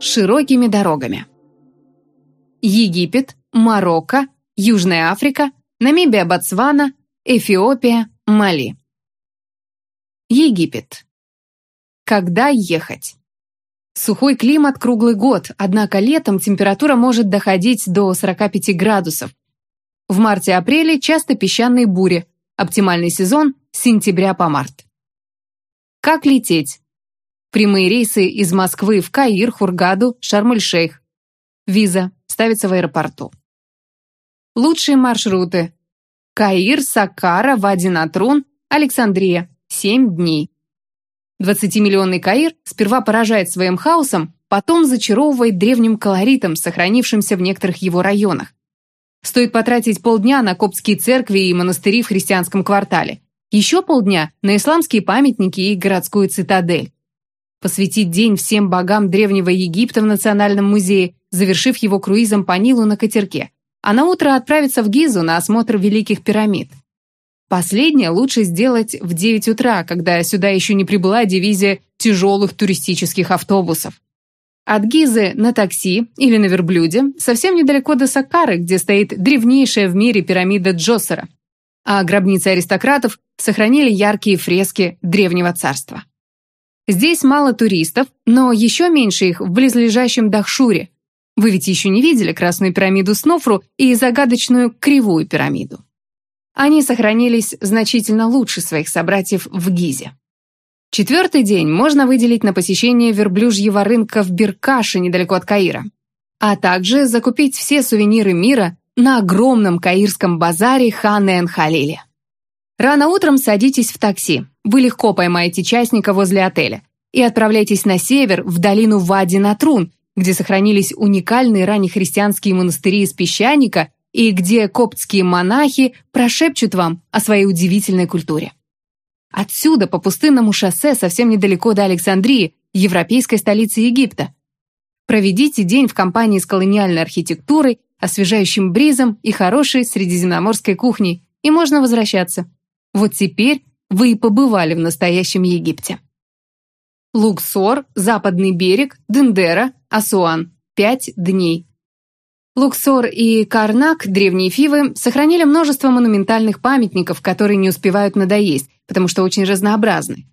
широкими дорогами. Египет, Марокко, Южная Африка, Намибия, Ботсвана, Эфиопия, Мали. Египет. Когда ехать? Сухой климат круглый год, однако летом температура может доходить до 45 градусов. В марте-апреле часто песчаные бури, оптимальный сезон с сентября по март. Как лететь? Прямые рейсы из Москвы в Каир, Хургаду, Шарм-эль-Шейх. Виза ставится в аэропорту. Лучшие маршруты. Каир, Саккара, Вади-Натрун, Александрия. 7 дней. 20-миллионный Каир сперва поражает своим хаосом, потом зачаровывает древним колоритом, сохранившимся в некоторых его районах. Стоит потратить полдня на коптские церкви и монастыри в христианском квартале. Еще полдня на исламские памятники и городскую цитадель. Посвятить день всем богам Древнего Египта в Национальном музее, завершив его круизом по Нилу на катерке. А на утро отправиться в Гизу на осмотр Великих пирамид. Последнее лучше сделать в 9 утра, когда сюда еще не прибыла дивизия тяжелых туристических автобусов. От Гизы на такси или на верблюде совсем недалеко до Саккары, где стоит древнейшая в мире пирамида Джосера. А гробницы аристократов сохранили яркие фрески древнего царства. Здесь мало туристов, но еще меньше их в близлежащем Дахшуре. Вы ведь еще не видели Красную пирамиду Снофру и загадочную Кривую пирамиду. Они сохранились значительно лучше своих собратьев в Гизе. Четвертый день можно выделить на посещение верблюжьего рынка в Биркаше недалеко от Каира, а также закупить все сувениры мира на огромном каирском базаре Хан-эн-Халиле. Рано утром садитесь в такси, вы легко поймаете частника возле отеля и отправляйтесь на север, в долину Вади-Натрун, где сохранились уникальные раннехристианские монастыри из песчаника и где коптские монахи прошепчут вам о своей удивительной культуре. Отсюда по пустынному шоссе совсем недалеко до Александрии, европейской столицы Египта. Проведите день в компании с колониальной архитектурой, освежающим бризом и хорошей средиземноморской кухней, и можно возвращаться. Вот теперь вы и побывали в настоящем Египте. Луксор, Западный берег, Дендера, Асуан. Пять дней. Луксор и Карнак, древние фивы, сохранили множество монументальных памятников, которые не успевают надоесть, потому что очень разнообразны.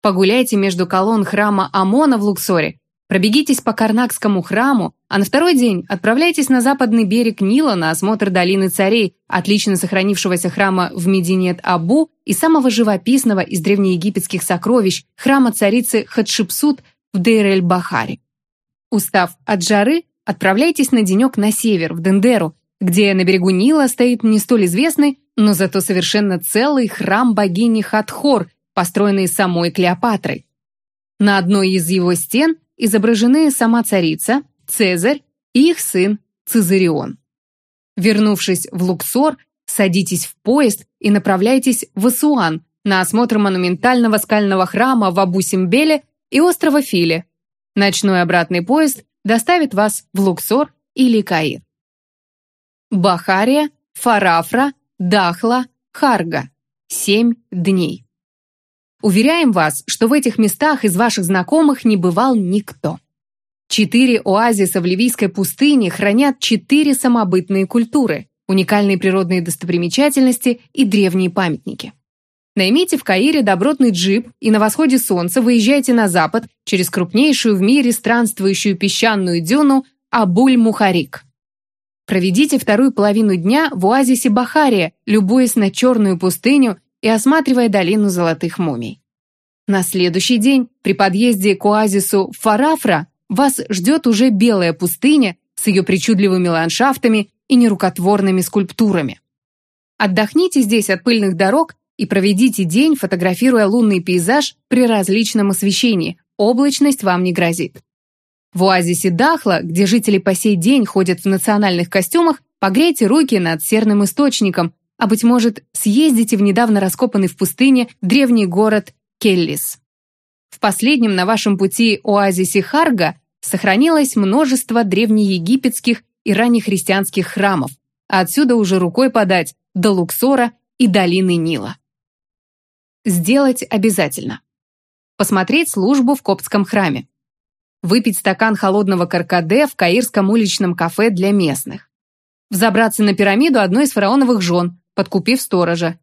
Погуляйте между колонн храма Амона в Луксоре, пробегитесь по Карнакскому храму, а на второй день отправляйтесь на западный берег Нила на осмотр долины царей, отлично сохранившегося храма в Мединет-Абу и самого живописного из древнеегипетских сокровищ храма царицы Хатшепсут в Дейр-эль-Бахаре. Устав от жары, отправляйтесь на денек на север, в Дендеру, где на берегу Нила стоит не столь известный, но зато совершенно целый храм богини Хатхор, построенный самой Клеопатрой. На одной из его стен изображены сама царица, Цезарь и их сын Цезарион. Вернувшись в Луксор, садитесь в поезд и направляйтесь в Асуан на осмотр монументального скального храма в Абу-Симбеле и острова Филе. Ночной обратный поезд доставит вас в Луксор или Каир. Бахария, Фарафра, Дахла, Харга. Семь дней. Уверяем вас, что в этих местах из ваших знакомых не бывал никто. Четыре оазиса в Ливийской пустыне хранят четыре самобытные культуры, уникальные природные достопримечательности и древние памятники. Наймите в Каире добротный джип и на восходе солнца выезжайте на запад через крупнейшую в мире странствующую песчаную дюну Абуль-Мухарик. Проведите вторую половину дня в оазисе Бахария, любуясь на черную пустыню и осматривая долину золотых мумий. На следующий день при подъезде к оазису Фарафра вас ждет уже белая пустыня с ее причудливыми ландшафтами и нерукотворными скульптурами. Отдохните здесь от пыльных дорог и проведите день, фотографируя лунный пейзаж при различном освещении. Облачность вам не грозит. В оазисе Дахла, где жители по сей день ходят в национальных костюмах, погрейте руки над серным источником, а, быть может, съездите в недавно раскопанный в пустыне древний город Келлис. В последнем на вашем пути оазисе Харга сохранилось множество древнеегипетских и раннехристианских храмов, а отсюда уже рукой подать до Луксора и долины Нила. Сделать обязательно. Посмотреть службу в Коптском храме. выпить стакан холодного каркаде в каирском уличном кафе для местных. Взобраться на пирамиду одной из фараоновых жен, подкупив сторожа.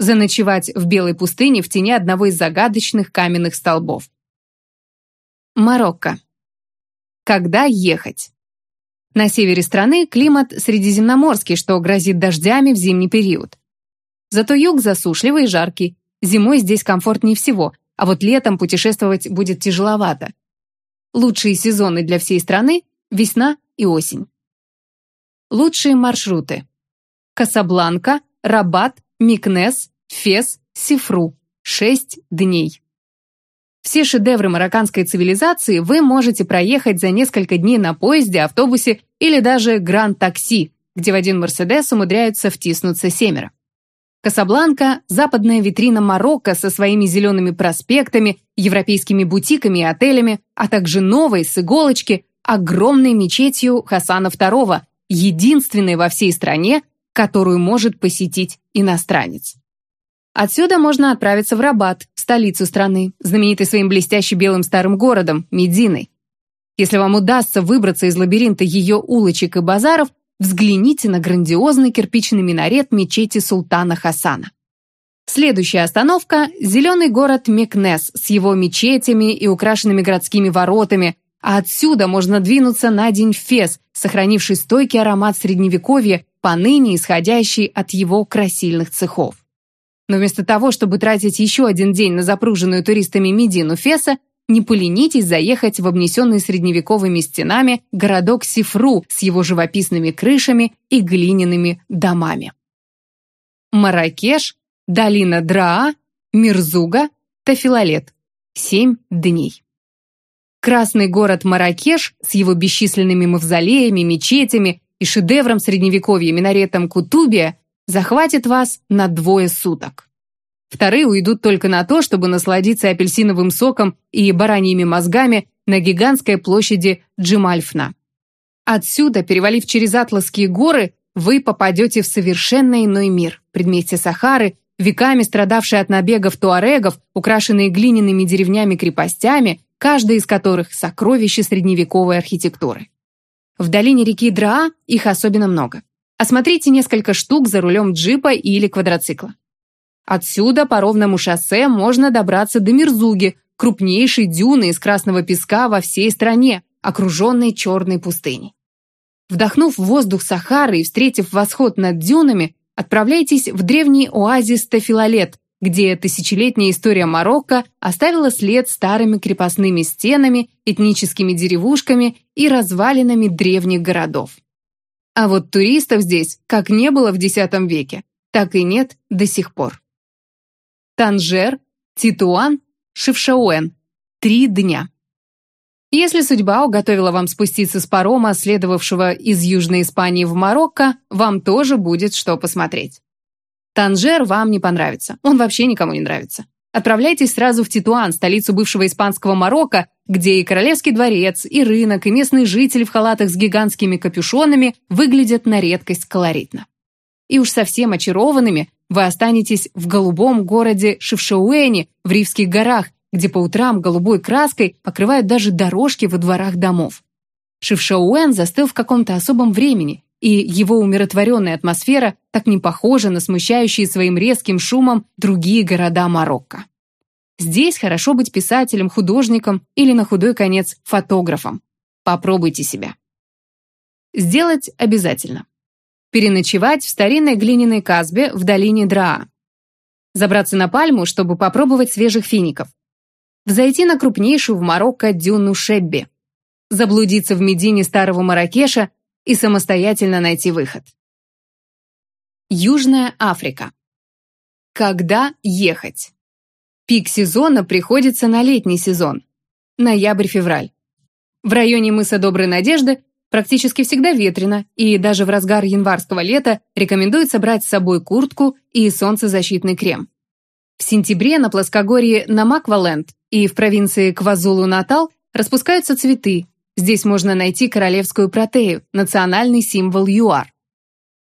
Заночевать в белой пустыне в тени одного из загадочных каменных столбов. Марокко. Когда ехать? На севере страны климат средиземноморский, что грозит дождями в зимний период. Зато юг засушливый и жаркий. Зимой здесь комфортнее всего, а вот летом путешествовать будет тяжеловато. Лучшие сезоны для всей страны – весна и осень. Лучшие маршруты. Касабланка, Рабат, Микнес, Фес, Сифру. Шесть дней. Все шедевры марокканской цивилизации вы можете проехать за несколько дней на поезде, автобусе или даже гранд-такси, где в один Мерседес умудряются втиснуться семеро. Касабланка – западная витрина Марокко со своими зелеными проспектами, европейскими бутиками и отелями, а также новой, с иголочки, огромной мечетью Хасана II, единственной во всей стране, которую может посетить иностранец. Отсюда можно отправиться в Рабат, столицу страны, знаменитый своим блестящим белым старым городом, Мединой. Если вам удастся выбраться из лабиринта ее улочек и базаров, взгляните на грандиозный кирпичный минарет мечети султана Хасана. Следующая остановка – зеленый город Мекнес с его мечетями и украшенными городскими воротами, а отсюда можно двинуться на день Фес, сохранивший стойкий аромат средневековья, поныне исходящий от его красильных цехов. Но вместо того, чтобы тратить еще один день на запруженную туристами Медину Феса, не поленитесь заехать в обнесенный средневековыми стенами городок Сифру с его живописными крышами и глиняными домами. Маракеш, долина Драа, Мирзуга, Тафилалет. Семь дней. Красный город Маракеш с его бесчисленными мавзолеями, мечетями и шедевром средневековья минаретом Кутубия захватит вас на двое суток. Вторые уйдут только на то, чтобы насладиться апельсиновым соком и бараньими мозгами на гигантской площади Джимальфна. Отсюда, перевалив через Атласские горы, вы попадете в совершенно иной мир, предместье Сахары, веками страдавшие от набегов туарегов, украшенные глиняными деревнями-крепостями, каждая из которых – сокровище средневековой архитектуры. В долине реки Драа их особенно много. Осмотрите несколько штук за рулем джипа или квадроцикла. Отсюда по ровному шоссе можно добраться до Мирзуги, крупнейшей дюны из красного песка во всей стране, окруженной черной пустыней. Вдохнув воздух Сахары и встретив восход над дюнами, отправляйтесь в древний оазис Тафилалет, где тысячелетняя история Марокко оставила след старыми крепостными стенами, этническими деревушками и развалинами древних городов. А вот туристов здесь как не было в X веке, так и нет до сих пор. Танжер, Титуан, Шившауэн. Три дня. Если судьба уготовила вам спуститься с парома, следовавшего из Южной Испании в Марокко, вам тоже будет что посмотреть. Танжер вам не понравится, он вообще никому не нравится. Отправляйтесь сразу в Титуан, столицу бывшего испанского Марокко, где и королевский дворец, и рынок, и местные жители в халатах с гигантскими капюшонами выглядят на редкость колоритно. И уж совсем очарованными вы останетесь в голубом городе Шевшауэне в Ривских горах, где по утрам голубой краской покрывают даже дорожки во дворах домов. Шевшауэн застыл в каком-то особом времени, и его умиротворенная атмосфера так не похожа на смущающие своим резким шумом другие города Марокко. Здесь хорошо быть писателем, художником или, на худой конец, фотографом. Попробуйте себя. Сделать обязательно. Переночевать в старинной глиняной казбе в долине Драа. Забраться на пальму, чтобы попробовать свежих фиников. Взойти на крупнейшую в Марокко дюну Шебби. Заблудиться в Медине старого Маракеша и самостоятельно найти выход. Южная Африка. Когда ехать? Пик сезона приходится на летний сезон. Ноябрь-февраль. В районе мыса Доброй Надежды Практически всегда ветрено, и даже в разгар январского лета рекомендуется брать с собой куртку и солнцезащитный крем. В сентябре на плоскогорье Намакваленд и в провинции Квазулу-Натал распускаются цветы. Здесь можно найти королевскую протею, национальный символ ЮАР.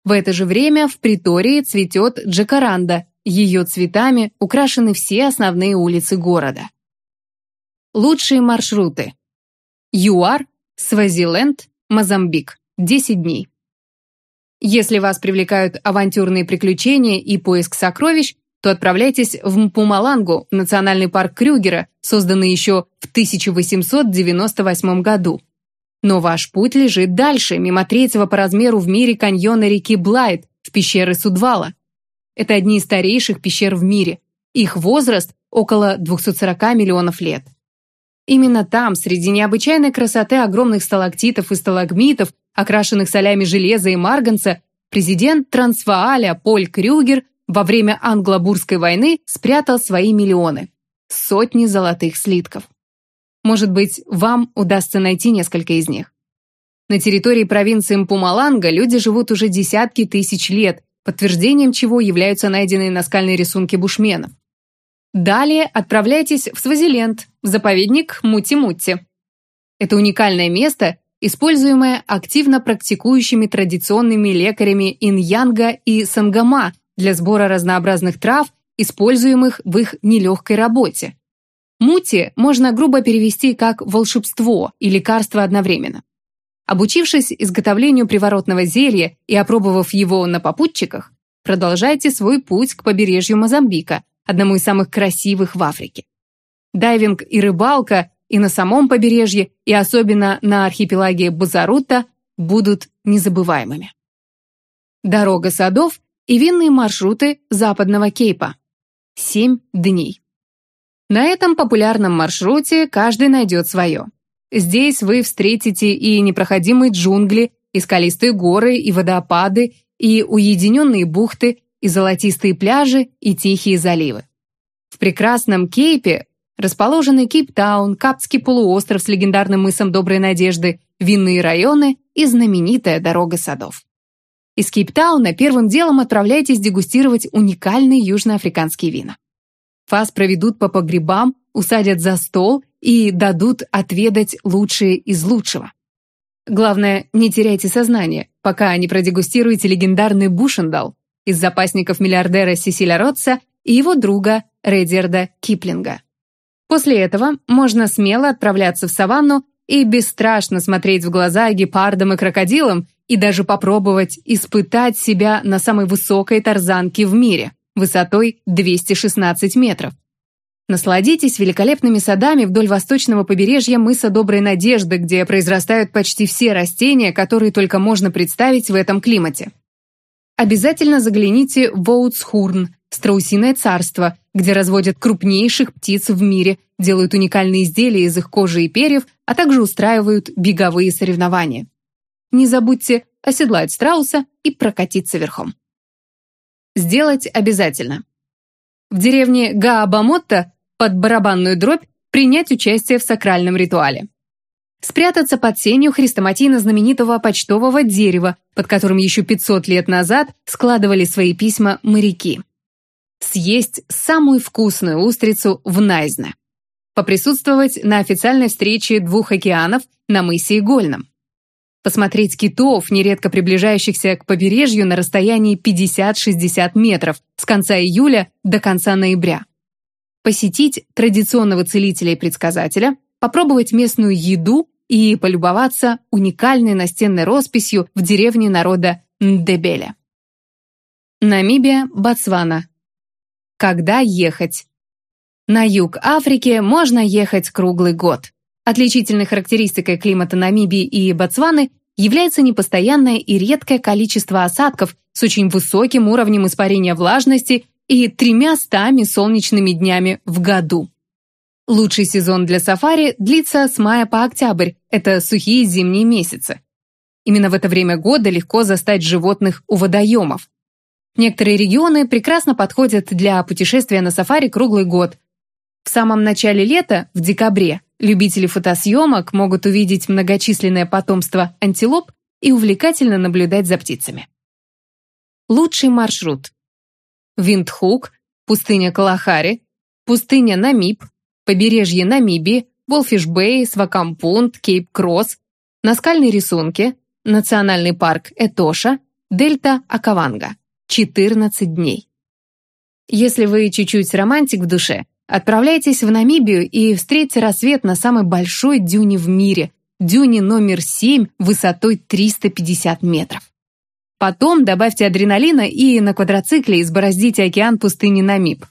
В это же время в Притории цветет джакаранда. Ее цветами украшены все основные улицы города. Лучшие маршруты. ЮАР, Свазиленд, Мозамбик. 10 дней. Если вас привлекают авантюрные приключения и поиск сокровищ, то отправляйтесь в Мпумалангу, национальный парк Крюгера, созданный еще в 1898 году. Но ваш путь лежит дальше, мимо третьего по размеру в мире каньона реки Блайт, в пещеры Судвала. Это одни из старейших пещер в мире. Их возраст около 240 миллионов лет. Именно там, среди необычайной красоты огромных сталактитов и сталагмитов, окрашенных солями железа и марганца, президент Трансвааля Поль Крюгер во время англо-бурской войны спрятал свои миллионы. Сотни золотых слитков. Может быть, вам удастся найти несколько из них. На территории провинции Мпумаланга люди живут уже десятки тысяч лет, подтверждением чего являются найденные наскальные рисунки бушменов. Далее отправляйтесь в Свазиленд, в заповедник Мути-Мути. Это уникальное место, используемое активно практикующими традиционными лекарями Иньянга и Сангама для сбора разнообразных трав, используемых в их нелегкой работе. Мути можно грубо перевести как «волшебство» и «лекарство» одновременно. Обучившись изготовлению приворотного зелья и опробовав его на попутчиках, продолжайте свой путь к побережью Мозамбика, одному из самых красивых в Африке. Дайвинг и рыбалка и на самом побережье, и особенно на архипелаге Базарута будут незабываемыми. Дорога садов и винные маршруты западного Кейпа. Семь дней. На этом популярном маршруте каждый найдет свое. Здесь вы встретите и непроходимые джунгли, и скалистые горы, и водопады, и уединенные бухты, и золотистые пляжи, и тихие заливы. В прекрасном Кейпе расположены Кейптаун, Капский полуостров с легендарным мысом Доброй Надежды, винные районы и знаменитая дорога садов. Из Кейптауна первым делом отправляйтесь дегустировать уникальные южноафриканские вина. Вас проведут по погребам, усадят за стол и дадут отведать лучшие из лучшего. Главное, не теряйте сознание, пока не продегустируете легендарный Бушендал, из запасников миллиардера Сесиля Ротса и его друга Редерда Киплинга. После этого можно смело отправляться в саванну и бесстрашно смотреть в глаза гепардам и крокодилам и даже попробовать испытать себя на самой высокой тарзанке в мире, высотой 216 метров. Насладитесь великолепными садами вдоль восточного побережья мыса Доброй Надежды, где произрастают почти все растения, которые только можно представить в этом климате обязательно загляните в Оутсхурн, страусиное царство, где разводят крупнейших птиц в мире, делают уникальные изделия из их кожи и перьев, а также устраивают беговые соревнования. Не забудьте оседлать страуса и прокатиться верхом. Сделать обязательно. В деревне Гаабамотта под барабанную дробь принять участие в сакральном ритуале спрятаться под сенью хрестоматийно-знаменитого почтового дерева, под которым еще 500 лет назад складывали свои письма моряки. Съесть самую вкусную устрицу в Найзне. Поприсутствовать на официальной встрече двух океанов на мысе Игольном. Посмотреть китов, нередко приближающихся к побережью на расстоянии 50-60 метров с конца июля до конца ноября. Посетить традиционного целителя и предсказателя, попробовать местную еду и полюбоваться уникальной настенной росписью в деревне народа Ndebele. Намибия, Ботсвана. Когда ехать? На юг Африки можно ехать круглый год. Отличительной характеристикой климата Намибии и Ботсваны является непостоянное и редкое количество осадков с очень высоким уровнем испарения влажности и тремя стами солнечными днями в году. Лучший сезон для сафари длится с мая по октябрь, это сухие зимние месяцы. Именно в это время года легко застать животных у водоемов. Некоторые регионы прекрасно подходят для путешествия на сафари круглый год. В самом начале лета, в декабре, любители фотосъемок могут увидеть многочисленное потомство антилоп и увлекательно наблюдать за птицами. Лучший маршрут. Виндхук, пустыня Калахари, пустыня Намиб, побережье Намибии, Уолфиш-Бей, Свакопмунд, Кейп-Кросс, наскальные рисунки, национальный парк Этоша, дельта Акаванга. 14 дней. Если вы чуть-чуть романтик в душе, отправляйтесь в Намибию и встретьте рассвет на самой большой дюне в мире дюне номер 7 высотой 350 метров. Потом добавьте адреналина и на квадроцикле избороздите океан пустыни Намиб.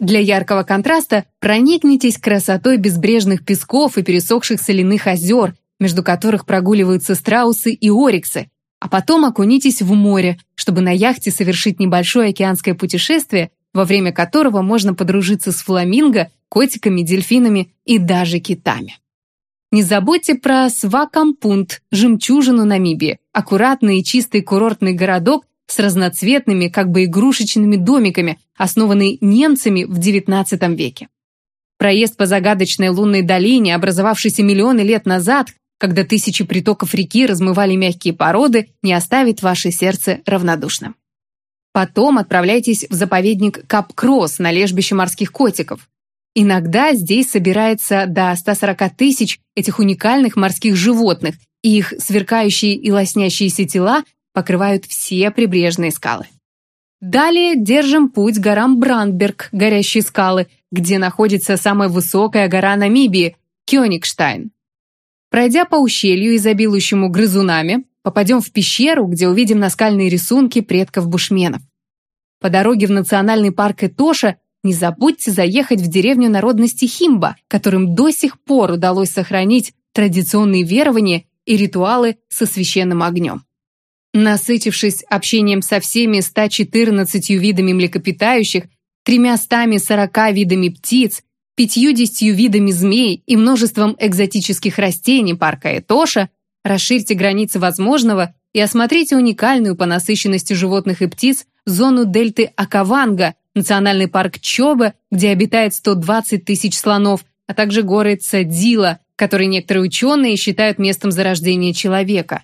Для яркого контраста проникнитесь красотой безбрежных песков и пересохших соляных озер, между которых прогуливаются страусы и ориксы, а потом окунитесь в море, чтобы на яхте совершить небольшое океанское путешествие, во время которого можно подружиться с фламинго, котиками, дельфинами и даже китами. Не забудьте про Свакампунт, жемчужину Намибии, аккуратный и чистый курортный городок с разноцветными, как бы игрушечными домиками, основанный немцами в XIX веке. Проезд по загадочной лунной долине, образовавшейся миллионы лет назад, когда тысячи притоков реки размывали мягкие породы, не оставит ваше сердце равнодушным. Потом отправляйтесь в заповедник Капкросс на лежбище морских котиков. Иногда здесь собирается до 140 тысяч этих уникальных морских животных, и их сверкающие и лоснящиеся тела покрывают все прибрежные скалы. Далее держим путь горам Брандберг, горящие скалы, где находится самая высокая гора Намибии – Кёнигштайн. Пройдя по ущелью, изобилующему грызунами, попадем в пещеру, где увидим наскальные рисунки предков бушменов. По дороге в национальный парк Этоша не забудьте заехать в деревню народности Химба, которым до сих пор удалось сохранить традиционные верования и ритуалы со священным огнем. Насытившись общением со всеми 114 видами млекопитающих, 340 видами птиц, 50 видами змей и множеством экзотических растений парка Этоша, расширьте границы возможного и осмотрите уникальную по насыщенности животных и птиц зону дельты Акаванга, национальный парк Чоба, где обитает 120 тысяч слонов, а также горы Цадила, который некоторые ученые считают местом зарождения человека.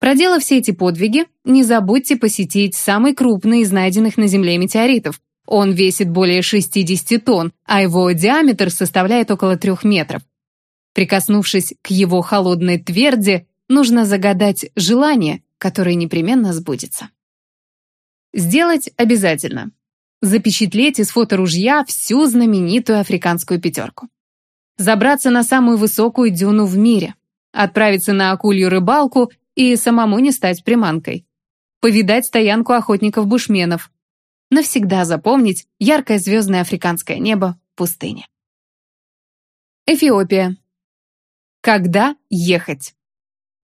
Проделав все эти подвиги, не забудьте посетить самый крупный из найденных на Земле метеоритов. Он весит более 60 тонн, а его диаметр составляет около 3 метров. Прикоснувшись к его холодной тверди, нужно загадать желание, которое непременно сбудется. Сделать обязательно запечатлеть из фоторужья всю знаменитую африканскую пятерку. Забраться на самую высокую дюну в мире, отправиться на акулью рыбалку и самому не стать приманкой. Повидать стоянку охотников-бушменов. Навсегда запомнить яркое звездное африканское небо пустыне. Эфиопия. Когда ехать?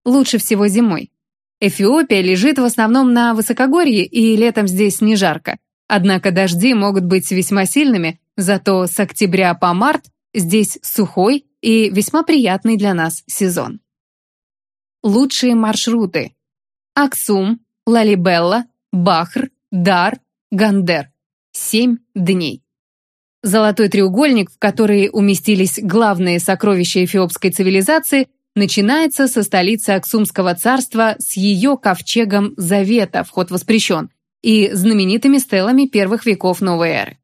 Лучше всего зимой. Эфиопия лежит в основном на высокогорье, и летом здесь не жарко. Однако дожди могут быть весьма сильными, зато с октября по март здесь сухой и весьма приятный для нас сезон. Лучшие маршруты. Аксум, Лалибелла, Бахр, Дар, Гандер. Семь дней. Золотой треугольник, в который уместились главные сокровища эфиопской цивилизации, начинается со столицы Аксумского царства с ее ковчегом Завета, вход воспрещен, и знаменитыми стелами первых веков новой эры.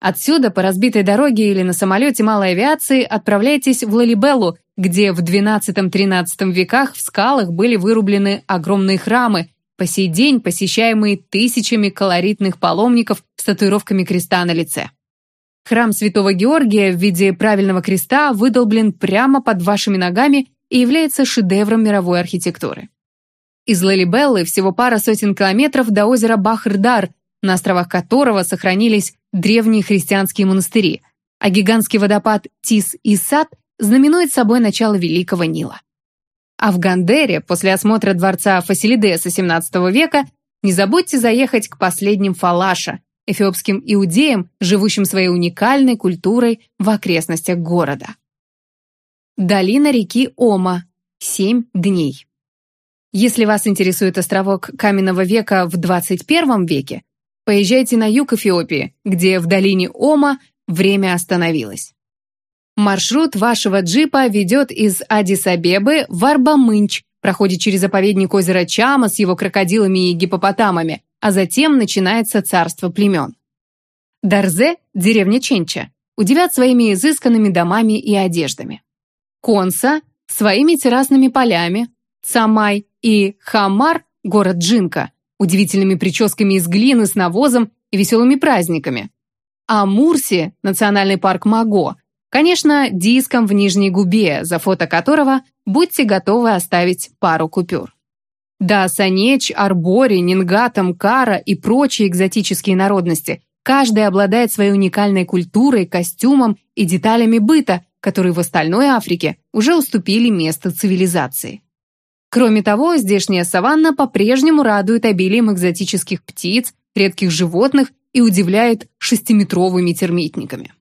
Отсюда по разбитой дороге или на самолете малой авиации отправляйтесь в Лалибеллу, где в XII-XIII веках в скалах были вырублены огромные храмы, по сей день посещаемые тысячами колоритных паломников с татуировками креста на лице. Храм Святого Георгия в виде правильного креста выдолблен прямо под вашими ногами и является шедевром мировой архитектуры. Из Лалибеллы всего пара сотен километров до озера Бахрдар, на островах которого сохранились древние христианские монастыри, а гигантский водопад Тис и Сад знаменует собой начало Великого Нила. А в Гандере, после осмотра дворца Фасилидеса XVII века, не забудьте заехать к последним Фалаша, эфиопским иудеям, живущим своей уникальной культурой в окрестностях города. Долина реки Ома. Семь дней. Если вас интересует островок каменного века в 21 веке, поезжайте на юг Эфиопии, где в долине Ома время остановилось. Маршрут вашего джипа ведет из Адис-Абебы в Арбамынч, проходит через заповедник озера Чама с его крокодилами и гипопотамами, а затем начинается царство племен. Дарзе, деревня Ченча, удивят своими изысканными домами и одеждами. Конса – своими террасными полями, Цамай и Хамар, город Джинка, удивительными прическами из глины с навозом и веселыми праздниками. А Мурси, национальный парк Маго, Конечно, диском в нижней губе, за фото которого будьте готовы оставить пару купюр. Да, Санеч, Арбори, Нингатам, Кара и прочие экзотические народности Каждый обладает своей уникальной культурой, костюмом и деталями быта, которые в остальной Африке уже уступили место цивилизации. Кроме того, здешняя саванна по-прежнему радует обилием экзотических птиц, редких животных и удивляет шестиметровыми термитниками.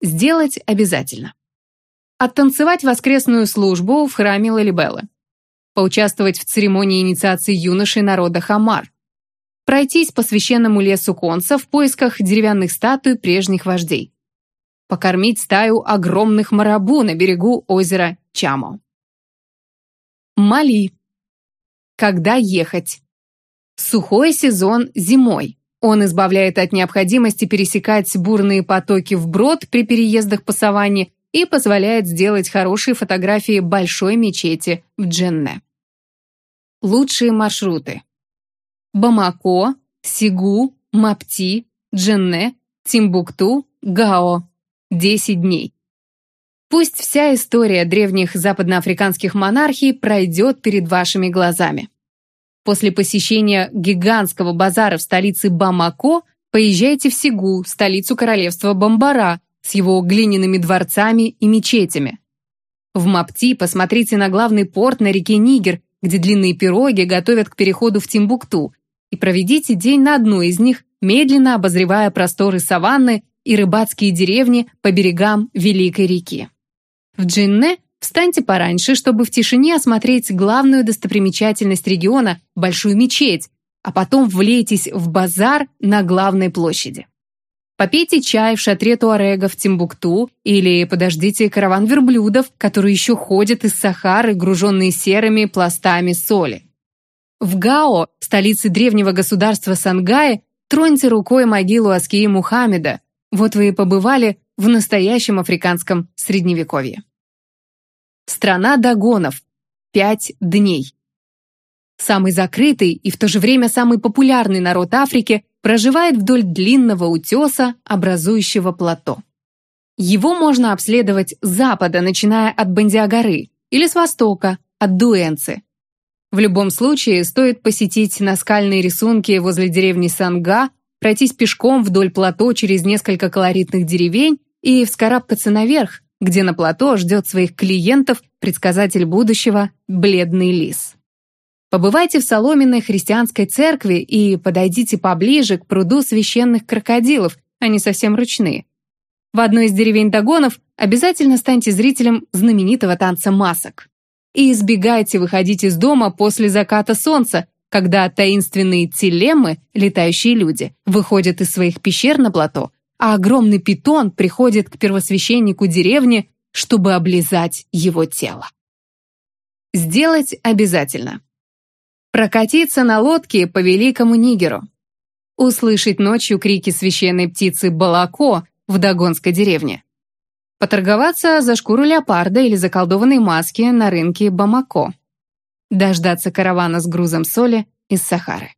Сделать обязательно. Оттанцевать воскресную службу в храме Лалибелы. Поучаствовать в церемонии инициации юношей народа Хамар пройтись по священному лесу Конца в поисках деревянных статуй прежних вождей, покормить стаю огромных марабу на берегу озера Чамо. Мали. Когда ехать? Сухой сезон зимой. Он избавляет от необходимости пересекать бурные потоки вброд при переездах по саванне и позволяет сделать хорошие фотографии большой мечети в Дженне. Лучшие маршруты. Бамако, Сигу, Мапти, Дженне, Тимбукту, Гао. 10 дней. Пусть вся история древних западноафриканских монархий пройдет перед вашими глазами. После посещения гигантского базара в столице Бамако поезжайте в Сигу, столицу королевства Бамбара, с его глиняными дворцами и мечетями. В Мапти посмотрите на главный порт на реке Нигер, где длинные пироги готовят к переходу в Тимбукту, и проведите день на одной из них, медленно обозревая просторы саванны и рыбацкие деревни по берегам Великой реки. В Джинне встаньте пораньше, чтобы в тишине осмотреть главную достопримечательность региона – Большую мечеть, а потом влейтесь в базар на главной площади. Попейте чай в шатре Туарега в Тимбукту или подождите караван верблюдов, который еще ходит из Сахары, груженные серыми пластами соли. В Гао, столице древнего государства Сангай, троньте рукой могилу Аскии Мухаммеда. Вот вы и побывали в настоящем африканском средневековье. Страна Дагонов. Пять дней. Самый закрытый и в то же время самый популярный народ Африки проживает вдоль длинного утеса, образующего плато. Его можно обследовать с запада, начиная от Бандиагоры, или с востока, от Дуэнцы. В любом случае, стоит посетить наскальные рисунки возле деревни Санга, пройтись пешком вдоль плато через несколько колоритных деревень и вскарабкаться наверх, где на плато ждет своих клиентов предсказатель будущего Бледный Лис. Побывайте в соломенной христианской церкви и подойдите поближе к пруду священных крокодилов, они совсем ручные. В одной из деревень Дагонов обязательно станьте зрителем знаменитого танца масок и избегайте выходить из дома после заката солнца, когда таинственные телемы, летающие люди, выходят из своих пещер на плато, а огромный питон приходит к первосвященнику деревни, чтобы облизать его тело. Сделать обязательно. Прокатиться на лодке по Великому Нигеру. Услышать ночью крики священной птицы Балако в Дагонской деревне поторговаться за шкуру леопарда или заколдованные маски на рынке Бамако, дождаться каравана с грузом соли из Сахары.